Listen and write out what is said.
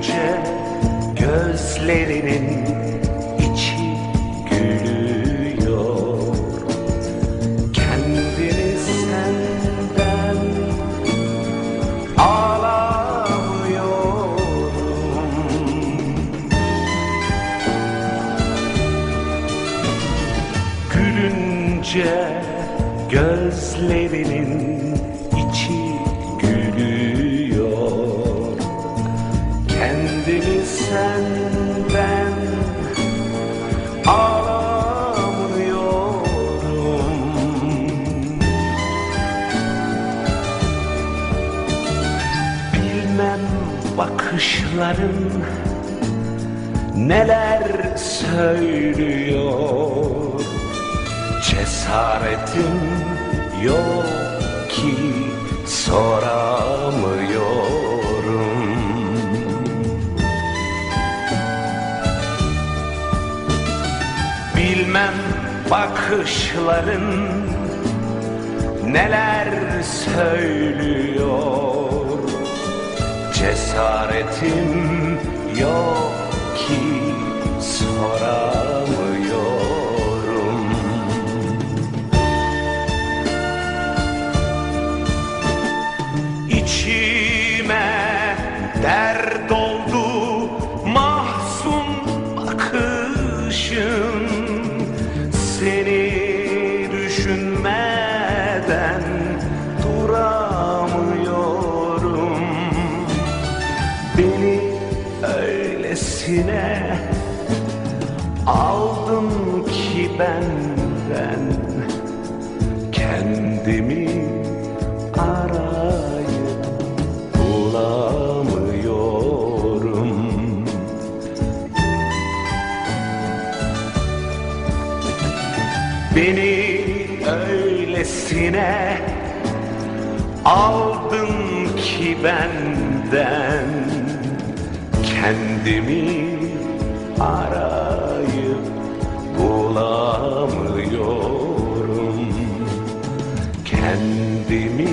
gülünce gözlerinin içi gülüyor. Kendini senden ağlamıyorum. Gülünce gözlerinin bakışların neler söylüyor? Cesaretim yok ki soramıyorum. Bilmem bakışların neler söylüyor Cesaretim yok ki soramıyorum. İçime öylesine aldın ki benden Kendimi arayıp bulamıyorum. Beni öylesine aldın ki benden Kendimi arayıp bulamıyorum. Kendimi